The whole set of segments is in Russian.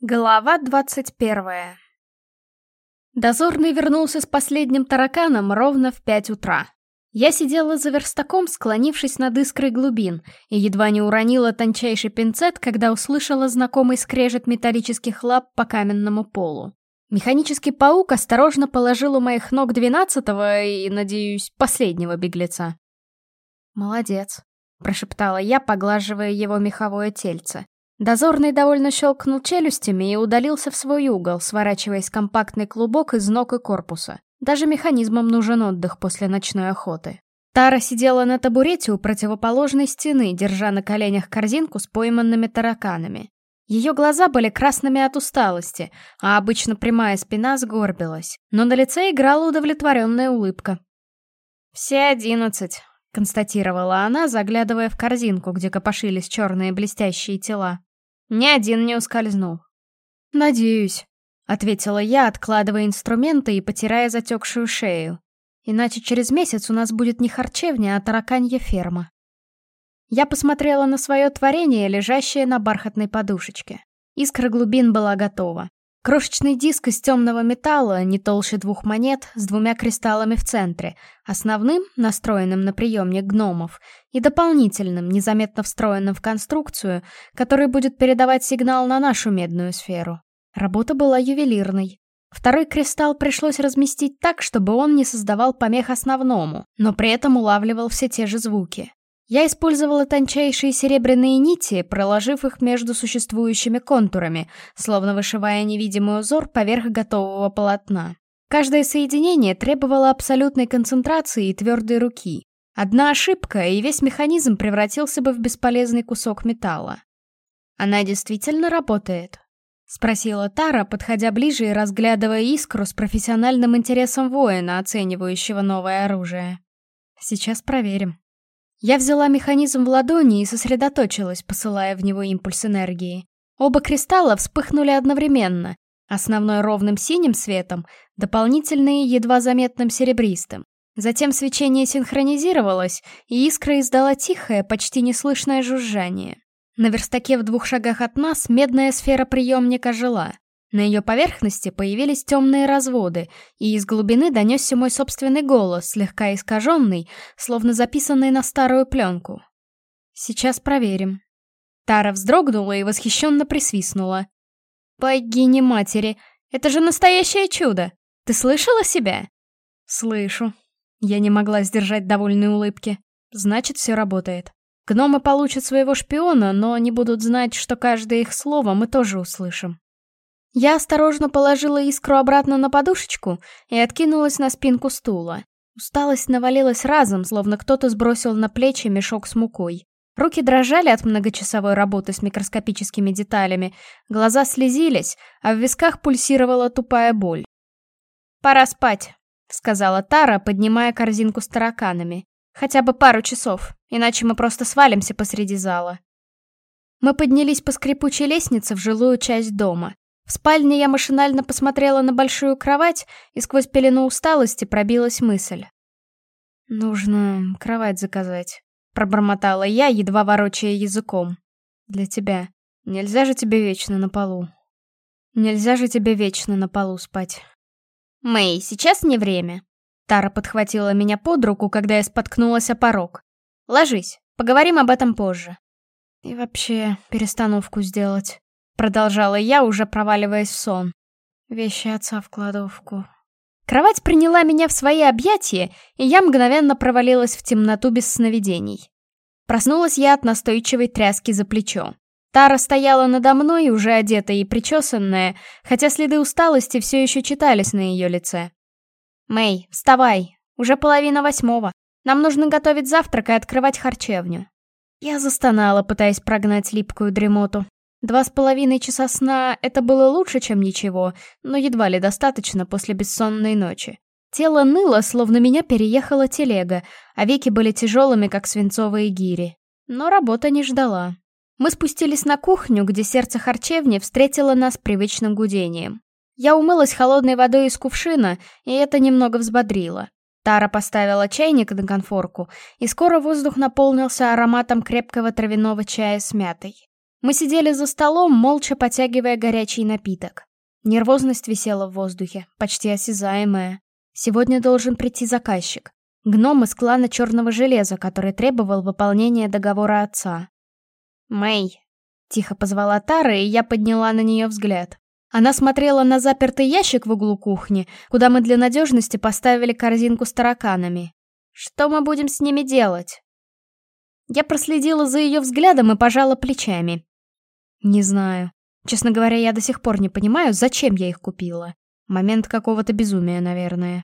Глава двадцать первая Дозорный вернулся с последним тараканом ровно в пять утра. Я сидела за верстаком, склонившись над искрой глубин, и едва не уронила тончайший пинцет, когда услышала знакомый скрежет металлических лап по каменному полу. Механический паук осторожно положил у моих ног двенадцатого и, надеюсь, последнего беглеца. «Молодец», — прошептала я, поглаживая его меховое тельце. Дозорный довольно щелкнул челюстями и удалился в свой угол, сворачиваясь компактный клубок из ног и корпуса. Даже механизмам нужен отдых после ночной охоты. Тара сидела на табурете у противоположной стены, держа на коленях корзинку с пойманными тараканами. Ее глаза были красными от усталости, а обычно прямая спина сгорбилась, но на лице играла удовлетворенная улыбка. «Все одиннадцать», — констатировала она, заглядывая в корзинку, где копошились черные блестящие тела. Ни один не ускользнул. «Надеюсь», — ответила я, откладывая инструменты и потирая затекшую шею. «Иначе через месяц у нас будет не харчевня, а тараканья ферма». Я посмотрела на свое творение, лежащее на бархатной подушечке. Искра глубин была готова. Крошечный диск из темного металла, не толще двух монет, с двумя кристаллами в центре, основным, настроенным на приемник гномов, и дополнительным, незаметно встроенным в конструкцию, который будет передавать сигнал на нашу медную сферу. Работа была ювелирной. Второй кристалл пришлось разместить так, чтобы он не создавал помех основному, но при этом улавливал все те же звуки. Я использовала тончайшие серебряные нити, проложив их между существующими контурами, словно вышивая невидимый узор поверх готового полотна. Каждое соединение требовало абсолютной концентрации и твердой руки. Одна ошибка, и весь механизм превратился бы в бесполезный кусок металла. «Она действительно работает?» — спросила Тара, подходя ближе и разглядывая искру с профессиональным интересом воина, оценивающего новое оружие. «Сейчас проверим». Я взяла механизм в ладони и сосредоточилась, посылая в него импульс энергии. Оба кристалла вспыхнули одновременно, основной ровным синим светом, дополнительные едва заметным серебристым. Затем свечение синхронизировалось, и искра издала тихое, почти неслышное жужжание. На верстаке в двух шагах от нас медная сфера приемника жила. На ее поверхности появились темные разводы, и из глубины донесся мой собственный голос, слегка искаженный, словно записанный на старую пленку. «Сейчас проверим». Тара вздрогнула и восхищенно присвистнула. «Богини матери, это же настоящее чудо! Ты слышала себя?» «Слышу». Я не могла сдержать довольной улыбки. Значит, все работает. Гномы получат своего шпиона, но не будут знать, что каждое их слово мы тоже услышим. Я осторожно положила искру обратно на подушечку и откинулась на спинку стула. Усталость навалилась разом, словно кто-то сбросил на плечи мешок с мукой. Руки дрожали от многочасовой работы с микроскопическими деталями, глаза слезились, а в висках пульсировала тупая боль. «Пора спать», — сказала Тара, поднимая корзинку с тараканами. «Хотя бы пару часов, иначе мы просто свалимся посреди зала». Мы поднялись по скрипучей лестнице в жилую часть дома. В спальне я машинально посмотрела на большую кровать, и сквозь пелену усталости пробилась мысль. «Нужно кровать заказать», — пробормотала я, едва ворочая языком. «Для тебя. Нельзя же тебе вечно на полу. Нельзя же тебе вечно на полу спать». «Мэй, сейчас не время». Тара подхватила меня под руку, когда я споткнулась о порог. «Ложись, поговорим об этом позже». «И вообще, перестановку сделать». Продолжала я, уже проваливаясь в сон. Вещи отца в кладовку. Кровать приняла меня в свои объятия, и я мгновенно провалилась в темноту без сновидений. Проснулась я от настойчивой тряски за плечо. Тара стояла надо мной, уже одетая и причесанная, хотя следы усталости все еще читались на ее лице. «Мэй, вставай! Уже половина восьмого. Нам нужно готовить завтрак и открывать харчевню». Я застонала, пытаясь прогнать липкую дремоту. Два с половиной часа сна — это было лучше, чем ничего, но едва ли достаточно после бессонной ночи. Тело ныло, словно меня переехала телега, а веки были тяжелыми, как свинцовые гири. Но работа не ждала. Мы спустились на кухню, где сердце харчевни встретило нас привычным гудением. Я умылась холодной водой из кувшина, и это немного взбодрило. Тара поставила чайник на конфорку, и скоро воздух наполнился ароматом крепкого травяного чая с мятой. Мы сидели за столом, молча потягивая горячий напиток. Нервозность висела в воздухе, почти осязаемая. Сегодня должен прийти заказчик. Гном из клана Черного Железа, который требовал выполнения договора отца. «Мэй!» — тихо позвала Тара, и я подняла на нее взгляд. Она смотрела на запертый ящик в углу кухни, куда мы для надежности поставили корзинку с тараканами. «Что мы будем с ними делать?» Я проследила за ее взглядом и пожала плечами. «Не знаю. Честно говоря, я до сих пор не понимаю, зачем я их купила. Момент какого-то безумия, наверное.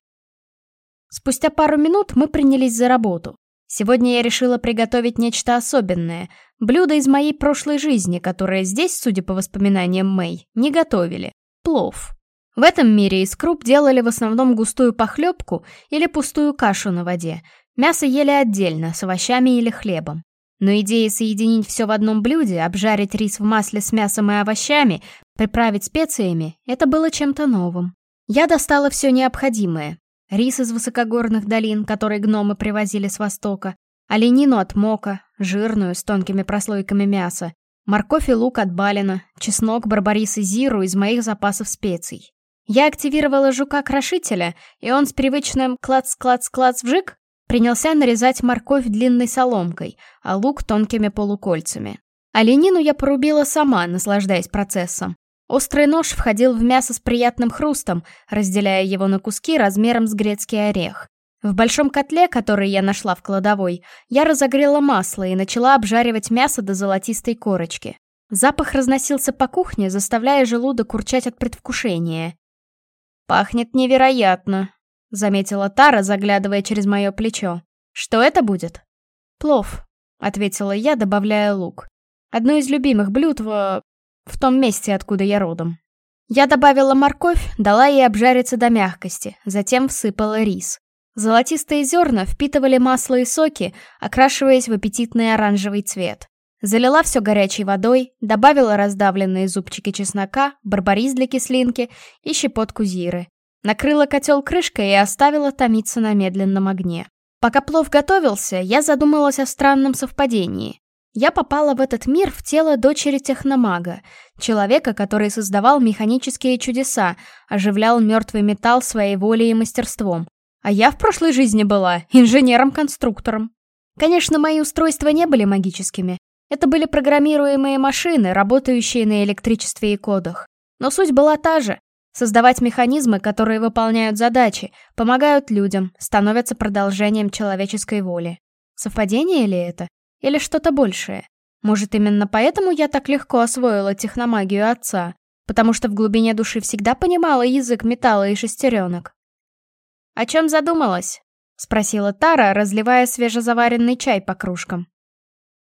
Спустя пару минут мы принялись за работу. Сегодня я решила приготовить нечто особенное. Блюдо из моей прошлой жизни, которое здесь, судя по воспоминаниям Мэй, не готовили. Плов. В этом мире из круп делали в основном густую похлебку или пустую кашу на воде. Мясо ели отдельно, с овощами или хлебом. Но идея соединить все в одном блюде, обжарить рис в масле с мясом и овощами, приправить специями — это было чем-то новым. Я достала все необходимое. Рис из высокогорных долин, который гномы привозили с востока, оленину от мока, жирную, с тонкими прослойками мяса, морковь и лук от балина, чеснок, барбарис и зиру из моих запасов специй. Я активировала жука-крошителя, и он с привычным клац-клац-клац-вжик Принялся нарезать морковь длинной соломкой, а лук тонкими полукольцами. Оленину я порубила сама, наслаждаясь процессом. Острый нож входил в мясо с приятным хрустом, разделяя его на куски размером с грецкий орех. В большом котле, который я нашла в кладовой, я разогрела масло и начала обжаривать мясо до золотистой корочки. Запах разносился по кухне, заставляя желудок урчать от предвкушения. «Пахнет невероятно», заметила Тара, заглядывая через мое плечо. «Что это будет?» «Плов», — ответила я, добавляя лук. «Одно из любимых блюд в... в том месте, откуда я родом». Я добавила морковь, дала ей обжариться до мягкости, затем всыпала рис. Золотистые зерна впитывали масло и соки, окрашиваясь в аппетитный оранжевый цвет. Залила все горячей водой, добавила раздавленные зубчики чеснока, барбарис для кислинки и щепотку зиры. Накрыла котел крышкой и оставила томиться на медленном огне. Пока плов готовился, я задумалась о странном совпадении. Я попала в этот мир в тело дочери техномага, человека, который создавал механические чудеса, оживлял мертвый металл своей волей и мастерством. А я в прошлой жизни была инженером-конструктором. Конечно, мои устройства не были магическими. Это были программируемые машины, работающие на электричестве и кодах. Но суть была та же Создавать механизмы, которые выполняют задачи, помогают людям, становятся продолжением человеческой воли. Совпадение ли это? Или что-то большее? Может, именно поэтому я так легко освоила техномагию отца? Потому что в глубине души всегда понимала язык металла и шестеренок. «О чем задумалась?» — спросила Тара, разливая свежезаваренный чай по кружкам.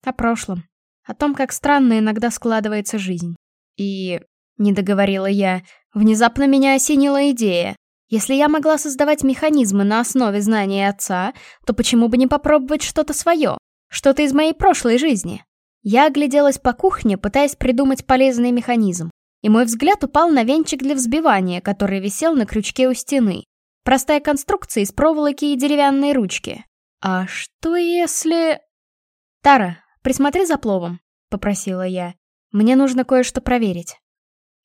«О прошлом. О том, как странно иногда складывается жизнь. И не договорила я. Внезапно меня осенила идея. Если я могла создавать механизмы на основе знаний отца, то почему бы не попробовать что-то свое? Что-то из моей прошлой жизни? Я огляделась по кухне, пытаясь придумать полезный механизм. И мой взгляд упал на венчик для взбивания, который висел на крючке у стены. Простая конструкция из проволоки и деревянной ручки. А что если... «Тара, присмотри за пловом», — попросила я. «Мне нужно кое-что проверить».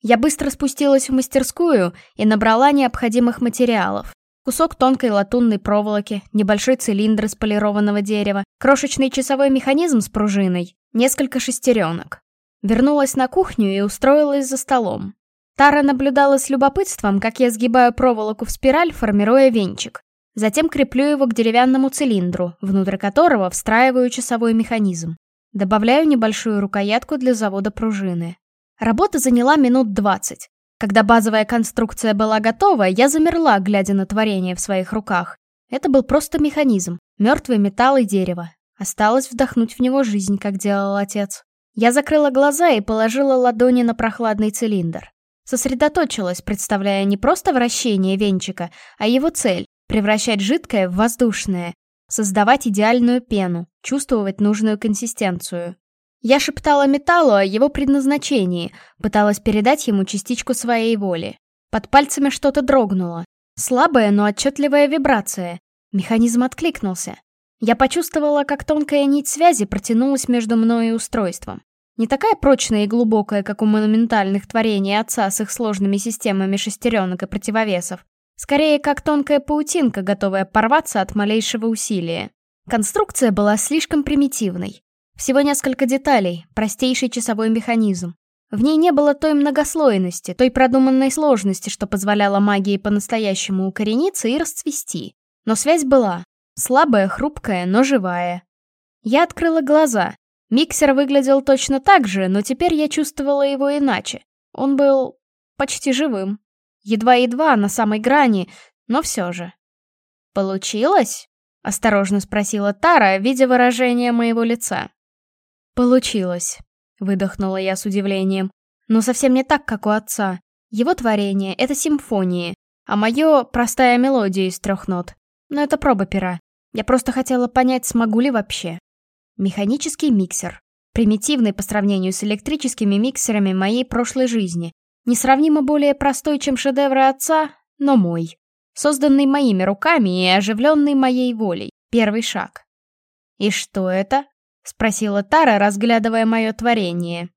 Я быстро спустилась в мастерскую и набрала необходимых материалов. Кусок тонкой латунной проволоки, небольшой цилиндр из полированного дерева, крошечный часовой механизм с пружиной, несколько шестеренок. Вернулась на кухню и устроилась за столом. Тара наблюдала с любопытством, как я сгибаю проволоку в спираль, формируя венчик. Затем креплю его к деревянному цилиндру, внутрь которого встраиваю часовой механизм. Добавляю небольшую рукоятку для завода пружины. Работа заняла минут двадцать. Когда базовая конструкция была готова, я замерла, глядя на творение в своих руках. Это был просто механизм, мертвый металл и дерево. Осталось вдохнуть в него жизнь, как делал отец. Я закрыла глаза и положила ладони на прохладный цилиндр. Сосредоточилась, представляя не просто вращение венчика, а его цель — превращать жидкое в воздушное, создавать идеальную пену, чувствовать нужную консистенцию. Я шептала металлу о его предназначении, пыталась передать ему частичку своей воли. Под пальцами что-то дрогнуло. Слабая, но отчетливая вибрация. Механизм откликнулся. Я почувствовала, как тонкая нить связи протянулась между мной и устройством. Не такая прочная и глубокая, как у монументальных творений отца с их сложными системами шестеренок и противовесов. Скорее, как тонкая паутинка, готовая порваться от малейшего усилия. Конструкция была слишком примитивной. Всего несколько деталей, простейший часовой механизм. В ней не было той многослойности, той продуманной сложности, что позволяло магии по-настоящему укорениться и расцвести. Но связь была. Слабая, хрупкая, но живая. Я открыла глаза. Миксер выглядел точно так же, но теперь я чувствовала его иначе. Он был почти живым. Едва-едва, на самой грани, но все же. «Получилось?» — осторожно спросила Тара, видя выражение моего лица. «Получилось», — выдохнула я с удивлением. «Но совсем не так, как у отца. Его творение — это симфонии, а мое — простая мелодия из трех нот. Но это проба пера. Я просто хотела понять, смогу ли вообще. Механический миксер. Примитивный по сравнению с электрическими миксерами моей прошлой жизни. Несравнимо более простой, чем шедевры отца, но мой. Созданный моими руками и оживленный моей волей. Первый шаг. «И что это?» — спросила Тара, разглядывая мое творение.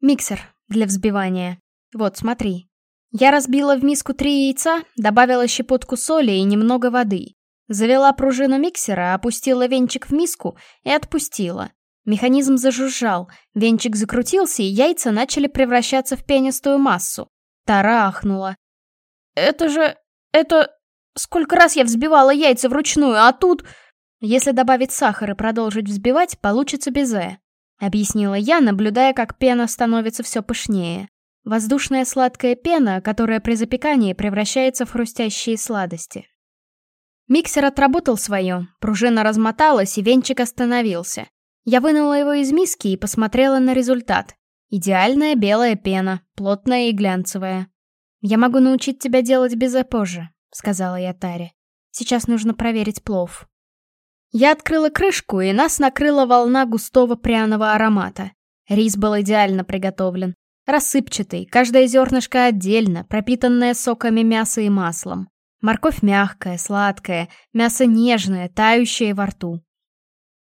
«Миксер для взбивания. Вот, смотри». Я разбила в миску три яйца, добавила щепотку соли и немного воды. Завела пружину миксера, опустила венчик в миску и отпустила. Механизм зажужжал, венчик закрутился, и яйца начали превращаться в пенистую массу. Тара ахнула. «Это же... это... Сколько раз я взбивала яйца вручную, а тут...» «Если добавить сахар и продолжить взбивать, получится безе», — объяснила я, наблюдая, как пена становится все пышнее. Воздушная сладкая пена, которая при запекании превращается в хрустящие сладости. Миксер отработал свое, пружина размоталась, и венчик остановился. Я вынула его из миски и посмотрела на результат. Идеальная белая пена, плотная и глянцевая. «Я могу научить тебя делать безе позже», — сказала я Таре. «Сейчас нужно проверить плов». Я открыла крышку, и нас накрыла волна густого пряного аромата. Рис был идеально приготовлен. Рассыпчатый, каждое зернышко отдельно, пропитанное соками мяса и маслом. Морковь мягкая, сладкая, мясо нежное, тающее во рту.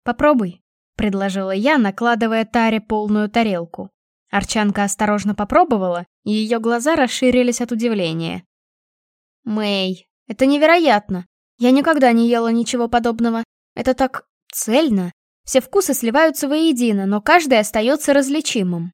«Попробуй», — предложила я, накладывая Таре полную тарелку. Арчанка осторожно попробовала, и ее глаза расширились от удивления. «Мэй, это невероятно! Я никогда не ела ничего подобного. Это так цельно. Все вкусы сливаются воедино, но каждый остается различимым».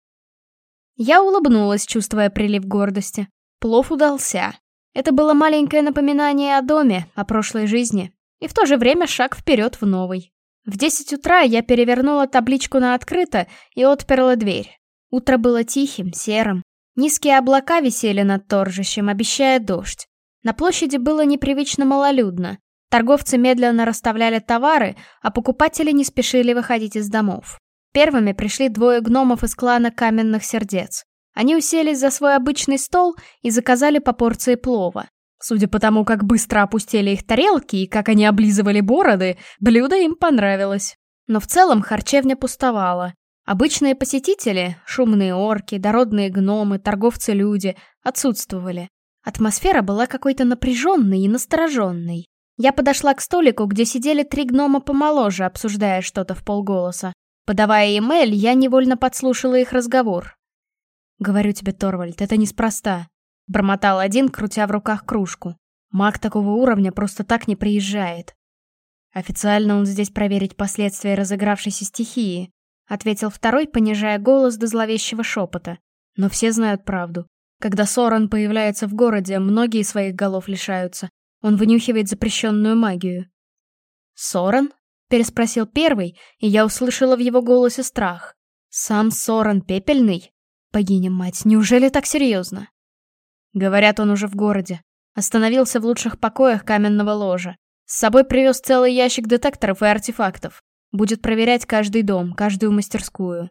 Я улыбнулась, чувствуя прилив гордости. Плов удался. Это было маленькое напоминание о доме, о прошлой жизни, и в то же время шаг вперед в новый. В 10 утра я перевернула табличку на открыто и отперла дверь. Утро было тихим, серым. Низкие облака висели над торжищем, обещая дождь. На площади было непривычно малолюдно. Торговцы медленно расставляли товары, а покупатели не спешили выходить из домов. Первыми пришли двое гномов из клана Каменных Сердец. Они уселись за свой обычный стол и заказали по порции плова. Судя по тому, как быстро опустили их тарелки и как они облизывали бороды, блюдо им понравилось. Но в целом харчевня пустовала. Обычные посетители, шумные орки, дородные гномы, торговцы-люди, отсутствовали. Атмосфера была какой-то напряженной и настороженной. Я подошла к столику, где сидели три гнома помоложе, обсуждая что-то в полголоса. Подавая им эль, я невольно подслушала их разговор. «Говорю тебе, Торвальд, это неспроста», — бормотал один, крутя в руках кружку. «Маг такого уровня просто так не приезжает». «Официально он здесь проверить последствия разыгравшейся стихии», — ответил второй, понижая голос до зловещего шепота. «Но все знают правду. Когда Соран появляется в городе, многие своих голов лишаются. Он вынюхивает запрещенную магию». «Соран?» — переспросил первый, и я услышала в его голосе страх. «Сам Соран Пепельный?» Богиня-мать, неужели так серьезно? Говорят, он уже в городе. Остановился в лучших покоях каменного ложа. С собой привез целый ящик детекторов и артефактов. Будет проверять каждый дом, каждую мастерскую.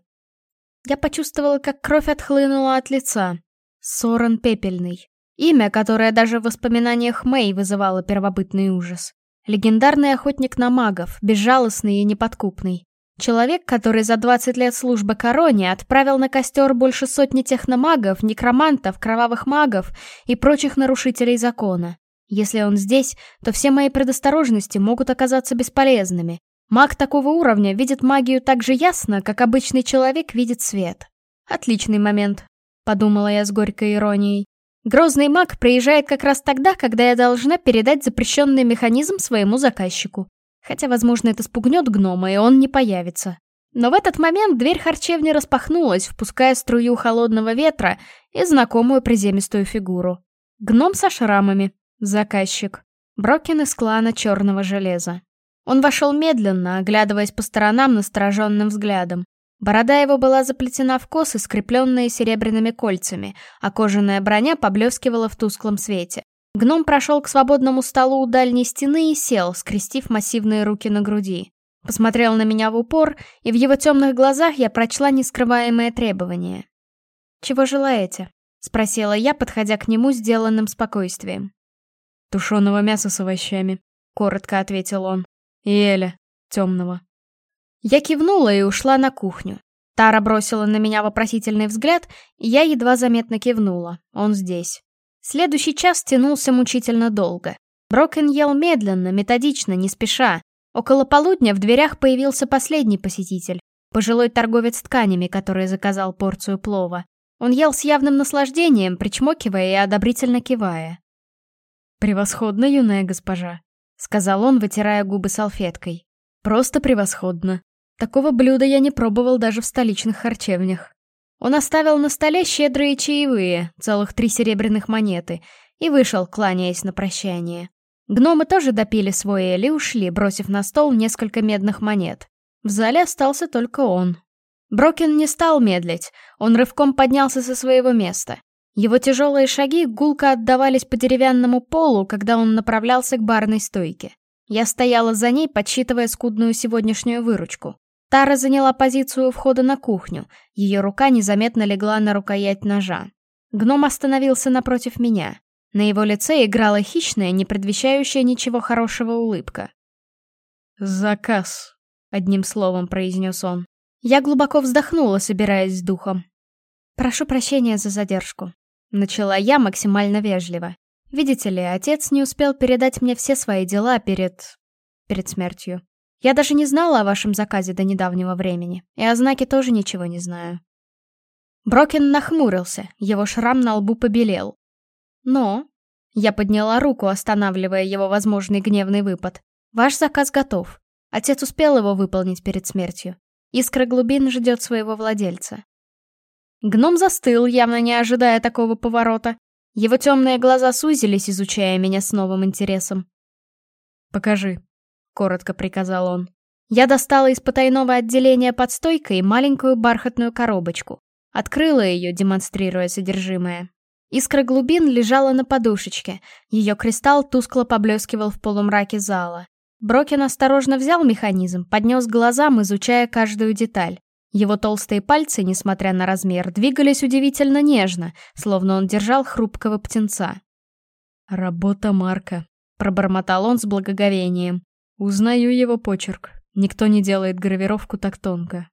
Я почувствовала, как кровь отхлынула от лица. Соран Пепельный. Имя, которое даже в воспоминаниях Мэй вызывало первобытный ужас. Легендарный охотник на магов, безжалостный и неподкупный. Человек, который за 20 лет службы короне отправил на костер больше сотни техномагов, некромантов, кровавых магов и прочих нарушителей закона. Если он здесь, то все мои предосторожности могут оказаться бесполезными. Маг такого уровня видит магию так же ясно, как обычный человек видит свет. Отличный момент, подумала я с горькой иронией. Грозный маг приезжает как раз тогда, когда я должна передать запрещенный механизм своему заказчику. Хотя, возможно, это спугнет гнома, и он не появится. Но в этот момент дверь харчевни распахнулась, впуская струю холодного ветра и знакомую приземистую фигуру. Гном со шрамами. Заказчик. Брокен из клана Черного Железа. Он вошел медленно, оглядываясь по сторонам настороженным взглядом. Борода его была заплетена в косы, скрепленные серебряными кольцами, а кожаная броня поблескивала в тусклом свете. Гном прошел к свободному столу у дальней стены и сел, скрестив массивные руки на груди. Посмотрел на меня в упор, и в его темных глазах я прочла нескрываемое требование. «Чего желаете?» — спросила я, подходя к нему сделанным спокойствием. «Тушеного мяса с овощами», — коротко ответил он. «И темного». Я кивнула и ушла на кухню. Тара бросила на меня вопросительный взгляд, и я едва заметно кивнула. Он здесь. Следующий час тянулся мучительно долго. Брокен ел медленно, методично, не спеша. Около полудня в дверях появился последний посетитель. Пожилой торговец тканями, который заказал порцию плова. Он ел с явным наслаждением, причмокивая и одобрительно кивая. «Превосходно, юная госпожа», — сказал он, вытирая губы салфеткой. «Просто превосходно. Такого блюда я не пробовал даже в столичных харчевнях. Он оставил на столе щедрые чаевые, целых три серебряных монеты, и вышел, кланяясь на прощание. Гномы тоже допили свой эль и ушли, бросив на стол несколько медных монет. В зале остался только он. Брокен не стал медлить, он рывком поднялся со своего места. Его тяжелые шаги гулко отдавались по деревянному полу, когда он направлялся к барной стойке. Я стояла за ней, подсчитывая скудную сегодняшнюю выручку. Тара заняла позицию у входа на кухню. Ее рука незаметно легла на рукоять ножа. Гном остановился напротив меня. На его лице играла хищная, не предвещающая ничего хорошего улыбка. «Заказ», — одним словом произнес он. Я глубоко вздохнула, собираясь с духом. «Прошу прощения за задержку», — начала я максимально вежливо. «Видите ли, отец не успел передать мне все свои дела перед... перед смертью. Я даже не знала о вашем заказе до недавнего времени, и о знаке тоже ничего не знаю. Брокен нахмурился, его шрам на лбу побелел. Но... Я подняла руку, останавливая его возможный гневный выпад. Ваш заказ готов. Отец успел его выполнить перед смертью. Искра глубин ждет своего владельца. Гном застыл, явно не ожидая такого поворота. Его темные глаза сузились, изучая меня с новым интересом. «Покажи», коротко приказал он. Я достала из потайного отделения под стойкой маленькую бархатную коробочку. Открыла ее, демонстрируя содержимое. Искра глубин лежала на подушечке. Ее кристалл тускло поблескивал в полумраке зала. Брокин осторожно взял механизм, поднес глазам, изучая каждую деталь. Его толстые пальцы, несмотря на размер, двигались удивительно нежно, словно он держал хрупкого птенца. «Работа Марка», — пробормотал он с благоговением. Узнаю его почерк. Никто не делает гравировку так тонко.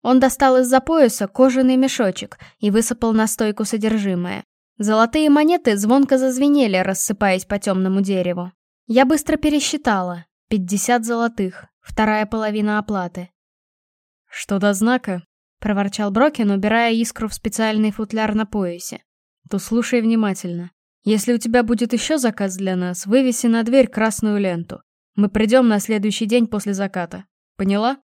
Он достал из-за пояса кожаный мешочек и высыпал на стойку содержимое. Золотые монеты звонко зазвенели, рассыпаясь по темному дереву. Я быстро пересчитала. Пятьдесят золотых, вторая половина оплаты. «Что до знака?» — проворчал Брокин, убирая искру в специальный футляр на поясе. «То слушай внимательно. Если у тебя будет еще заказ для нас, вывеси на дверь красную ленту. Мы придем на следующий день после заката. Поняла?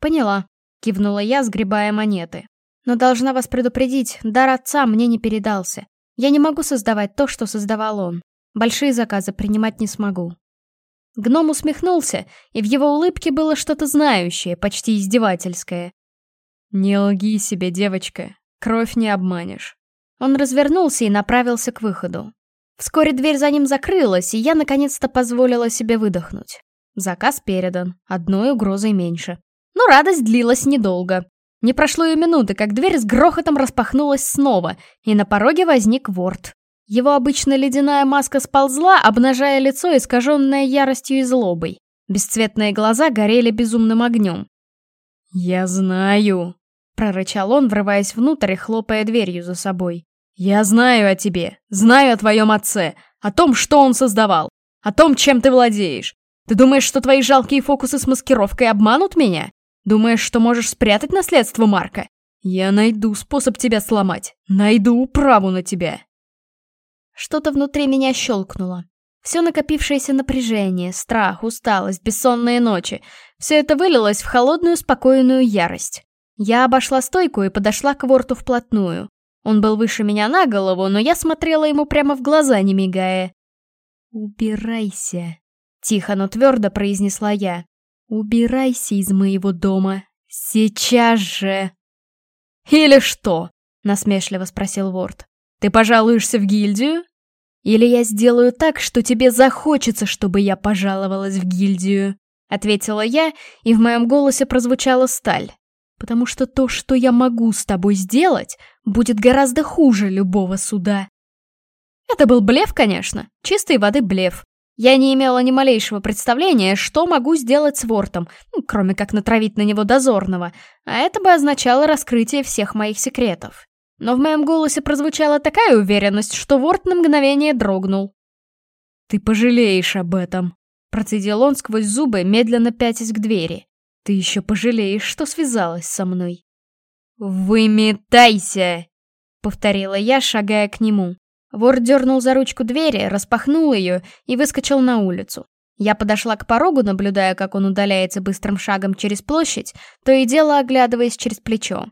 Поняла, кивнула я, сгребая монеты. Но должна вас предупредить, дар отца мне не передался. Я не могу создавать то, что создавал он. Большие заказы принимать не смогу. Гном усмехнулся, и в его улыбке было что-то знающее, почти издевательское. «Не лги себе, девочка, кровь не обманешь». Он развернулся и направился к выходу. Вскоре дверь за ним закрылась, и я наконец-то позволила себе выдохнуть. Заказ передан, одной угрозой меньше. Но радость длилась недолго. Не прошло и минуты, как дверь с грохотом распахнулась снова, и на пороге возник Ворд. Его обычно ледяная маска сползла, обнажая лицо, искаженное яростью и злобой. Бесцветные глаза горели безумным огнем. «Я знаю», — прорычал он, врываясь внутрь и хлопая дверью за собой. «Я знаю о тебе, знаю о твоем отце, о том, что он создавал, о том, чем ты владеешь. Ты думаешь, что твои жалкие фокусы с маскировкой обманут меня? Думаешь, что можешь спрятать наследство Марка? Я найду способ тебя сломать. Найду управу на тебя. Что-то внутри меня щелкнуло. Все накопившееся напряжение, страх, усталость, бессонные ночи — все это вылилось в холодную, спокойную ярость. Я обошла стойку и подошла к Ворту вплотную. Он был выше меня на голову, но я смотрела ему прямо в глаза, не мигая. «Убирайся», — тихо, но твердо произнесла я. «Убирайся из моего дома. Сейчас же!» «Или что?» — насмешливо спросил Ворд. «Ты пожалуешься в гильдию?» «Или я сделаю так, что тебе захочется, чтобы я пожаловалась в гильдию», — ответила я, и в моем голосе прозвучала сталь. «Потому что то, что я могу с тобой сделать, будет гораздо хуже любого суда». Это был блеф, конечно, чистой воды блеф. Я не имела ни малейшего представления, что могу сделать с Вортом, ну, кроме как натравить на него дозорного, а это бы означало раскрытие всех моих секретов. Но в моем голосе прозвучала такая уверенность, что Ворт на мгновение дрогнул. «Ты пожалеешь об этом», — процедил он сквозь зубы, медленно пятясь к двери. «Ты еще пожалеешь, что связалась со мной». «Выметайся!» — повторила я, шагая к нему. Вор дернул за ручку двери, распахнул ее и выскочил на улицу. Я подошла к порогу, наблюдая, как он удаляется быстрым шагом через площадь, то и дело оглядываясь через плечо.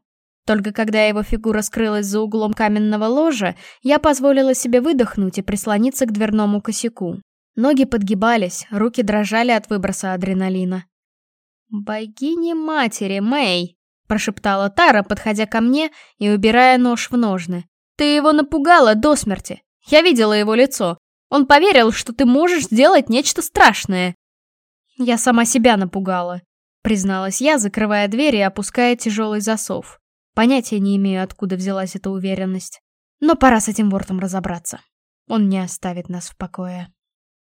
Только когда его фигура скрылась за углом каменного ложа, я позволила себе выдохнуть и прислониться к дверному косяку. Ноги подгибались, руки дрожали от выброса адреналина. «Богини-матери, Мэй!» — прошептала Тара, подходя ко мне и убирая нож в ножны. «Ты его напугала до смерти. Я видела его лицо. Он поверил, что ты можешь сделать нечто страшное». «Я сама себя напугала», — призналась я, закрывая дверь и опуская тяжелый засов. Понятия не имею, откуда взялась эта уверенность. Но пора с этим вортом разобраться. Он не оставит нас в покое.